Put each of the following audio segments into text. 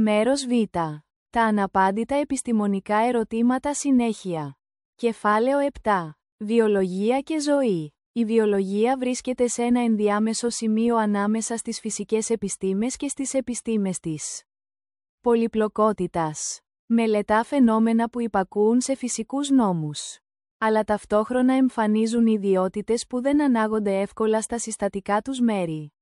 Μέρος Β. Τα αναπάντητα επιστημονικά ερωτήματα συνέχεια. Κεφάλαιο 7. Βιολογία και ζωή. Η βιολογία βρίσκεται σε ένα ενδιάμεσο σημείο ανάμεσα στις φυσικές επιστήμες και στις επιστήμες της πολυπλοκότητας. Μελετά φαινόμενα που υπακούουν σε φυσικούς νόμους. Αλλά ταυτόχρονα εμφανίζουν ιδιότητες που δεν ανάγονται εύκολα στα συστατικά τους μέρη.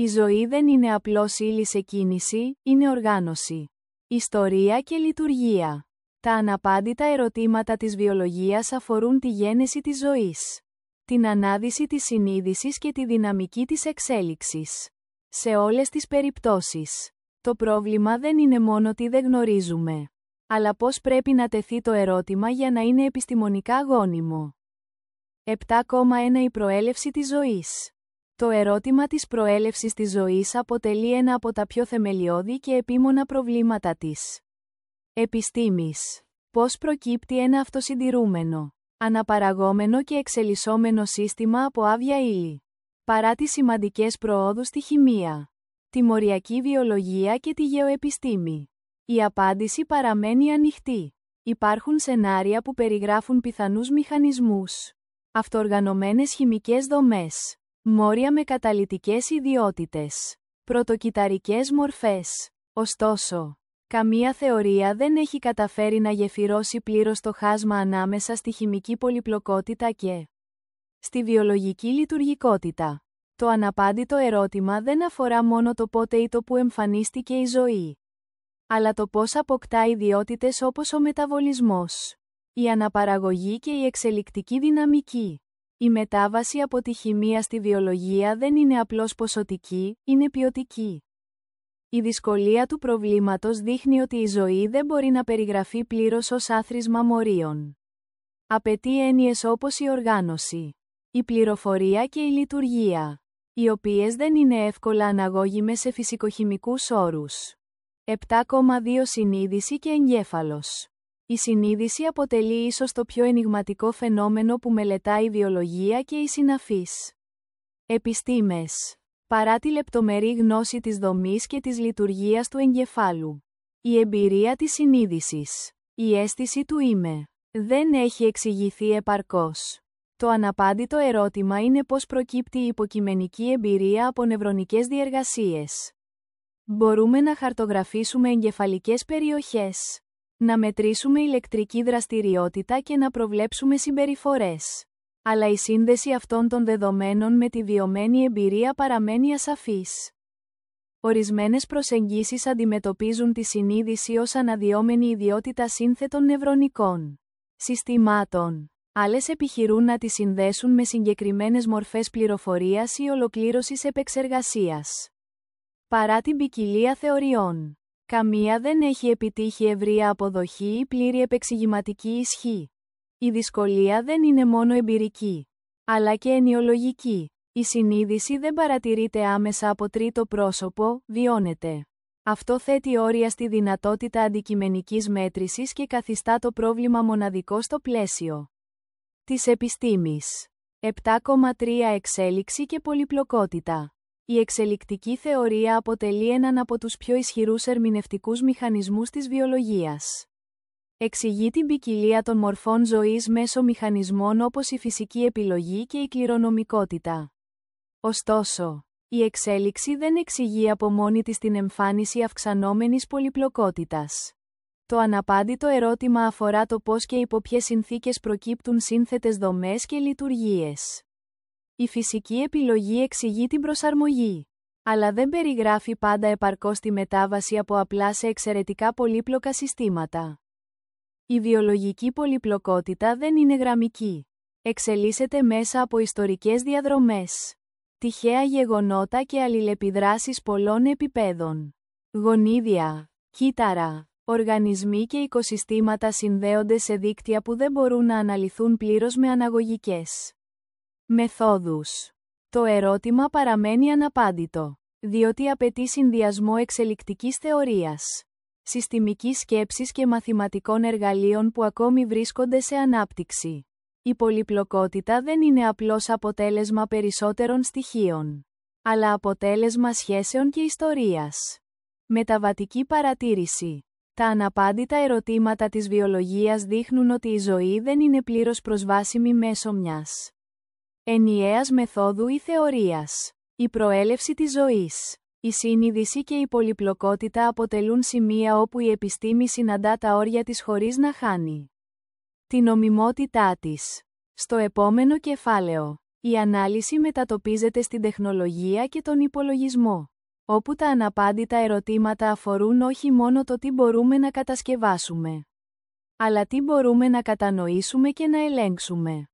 Η ζωή δεν είναι απλώς ύλη σε κίνηση, είναι οργάνωση. Ιστορία και λειτουργία. Τα αναπάντητα ερωτήματα της βιολογίας αφορούν τη γένεση της ζωής. Την ανάδυση της συνείδησης και τη δυναμική της εξέλιξης. Σε όλες τις περιπτώσεις. Το πρόβλημα δεν είναι μόνο ότι δεν γνωρίζουμε. Αλλά πώς πρέπει να τεθεί το ερώτημα για να είναι επιστημονικά γόνιμο. 7,1 Η προέλευση της ζωής. Το ερώτημα της προέλευσης της ζωής αποτελεί ένα από τα πιο θεμελιώδη και επίμονα προβλήματα της επιστήμης. Πώς προκύπτει ένα αυτοσυντηρούμενο, αναπαραγόμενο και εξελισσόμενο σύστημα από άβια ύλη. Παρά τις σημαντικές προόδους στη χημεία, τη μοριακή βιολογία και τη γεωεπιστήμη. Η απάντηση παραμένει ανοιχτή. Υπάρχουν σενάρια που περιγράφουν πιθανούς μηχανισμούς, αυτοοργανωμένες χημικές δομές, Μόρια με καταλυτικές ιδιότητες. Πρωτοκυταρικές μορφές. Ωστόσο, καμία θεωρία δεν έχει καταφέρει να γεφυρώσει πλήρως το χάσμα ανάμεσα στη χημική πολυπλοκότητα και στη βιολογική λειτουργικότητα. Το αναπάντητο ερώτημα δεν αφορά μόνο το πότε ή το που εμφανίστηκε η ζωή, αλλά το πώς αποκτά ιδιότητες όπως ο μεταβολισμός, η αναπαραγωγή και η εξελικτική δυναμική. Η μετάβαση από τη χημεία στη βιολογία δεν είναι απλώς ποσοτική, είναι ποιοτική. Η δυσκολία του προβλήματος δείχνει ότι η ζωή δεν μπορεί να περιγραφεί πλήρως ως άθροισμα μορίων. Απαιτεί έννοιες όπως η οργάνωση, η πληροφορία και η λειτουργία, οι οποίες δεν είναι εύκολα αναγώγιμες σε φυσικοχημικούς όρους. 7,2 Συνείδηση και εγκέφαλος η συνείδηση αποτελεί ίσως το πιο ενηγματικό φαινόμενο που μελετάει η βιολογία και οι συναφείς. Επιστήμες. Παρά τη λεπτομερή γνώση της δομής και της λειτουργίας του εγκεφάλου. Η εμπειρία της συνείδησης. Η αίσθηση του είμαι. Δεν έχει εξηγηθεί επαρκώς. Το αναπάντητο ερώτημα είναι πώς προκύπτει η υποκειμενική εμπειρία από νευρονικές διεργασίες. Μπορούμε να χαρτογραφήσουμε εγκεφαλικές περιοχές να μετρήσουμε ηλεκτρική δραστηριότητα και να προβλέψουμε συμπεριφορές. Αλλά η σύνδεση αυτών των δεδομένων με τη βιωμένη εμπειρία παραμένει ασαφής. Ορισμένες προσεγγίσεις αντιμετωπίζουν τη συνείδηση ως αναδυόμενη ιδιότητα σύνθετων νευρονικών συστημάτων. Άλλες επιχειρούν να τη συνδέσουν με συγκεκριμένες μορφές πληροφορίας ή ολοκλήρωσης επεξεργασίας. Παρά την ποικιλία θεωριών, Καμία δεν έχει επιτύχει ευρεία αποδοχή ή πλήρη επεξηγηματική ισχύ. Η δυσκολία δεν είναι μόνο εμπειρική, αλλά και ενιολογική. Η συνείδηση δεν παρατηρείται άμεσα από τρίτο πρόσωπο, βιώνεται. Αυτό θέτει όρια στη δυνατότητα αντικειμενικής μέτρησης και καθιστά το πρόβλημα μοναδικό στο πλαίσιο της επιστήμης. 7,3 Εξέλιξη και πολυπλοκότητα η εξελικτική θεωρία αποτελεί έναν από τους πιο ισχυρούς ερμηνευτικούς μηχανισμούς της βιολογίας. Εξηγεί την ποικιλία των μορφών ζωής μέσω μηχανισμών όπως η φυσική επιλογή και η κληρονομικότητα. Ωστόσο, η εξέλιξη δεν εξηγεί από μόνη της την εμφάνιση αυξανόμενης πολυπλοκότητας. Το αναπάντητο ερώτημα αφορά το πώς και υπό ποιες συνθήκες προκύπτουν σύνθετες δομές και λειτουργίες. Η φυσική επιλογή εξηγεί την προσαρμογή. Αλλά δεν περιγράφει πάντα επαρκώς τη μετάβαση από απλά σε εξαιρετικά πολύπλοκα συστήματα. Η βιολογική πολυπλοκότητα δεν είναι γραμμική. Εξελίσσεται μέσα από ιστορικές διαδρομές. Τυχαία γεγονότα και αλληλεπιδράσεις πολλών επιπέδων. Γονίδια, κύτταρα, οργανισμοί και οικοσυστήματα συνδέονται σε δίκτυα που δεν μπορούν να αναλυθούν πλήρως με αναγωγικές Μεθόδους. Το ερώτημα παραμένει αναπάντητο, διότι απαιτεί συνδυασμό εξελικτικής θεωρίας, συστημικής σκέψης και μαθηματικών εργαλείων που ακόμη βρίσκονται σε ανάπτυξη. Η πολυπλοκότητα δεν είναι απλώς αποτέλεσμα περισσότερων στοιχείων, αλλά αποτέλεσμα σχέσεων και ιστορίας. Μεταβατική παρατήρηση. Τα αναπάντητα ερωτήματα της βιολογίας δείχνουν ότι η ζωή δεν είναι πλήρως προσβάσιμη μέσω μιας ενιαίας μεθόδου ή θεωρίας. Η προέλευση της ζωής. Η συνείδηση και η πολυπλοκότητα αποτελούν σημεία όπου η επιστήμη συναντά τα όρια της χωρίς να χάνει την νομιμότητά της. Στο επόμενο κεφάλαιο, η ανάλυση μετατοπίζεται στην τεχνολογία και τον υπολογισμό, όπου τα αναπάντητα ερωτήματα αφορούν όχι μόνο το τι μπορούμε να κατασκευάσουμε, αλλά τι μπορούμε να κατανοήσουμε και να ελέγξουμε.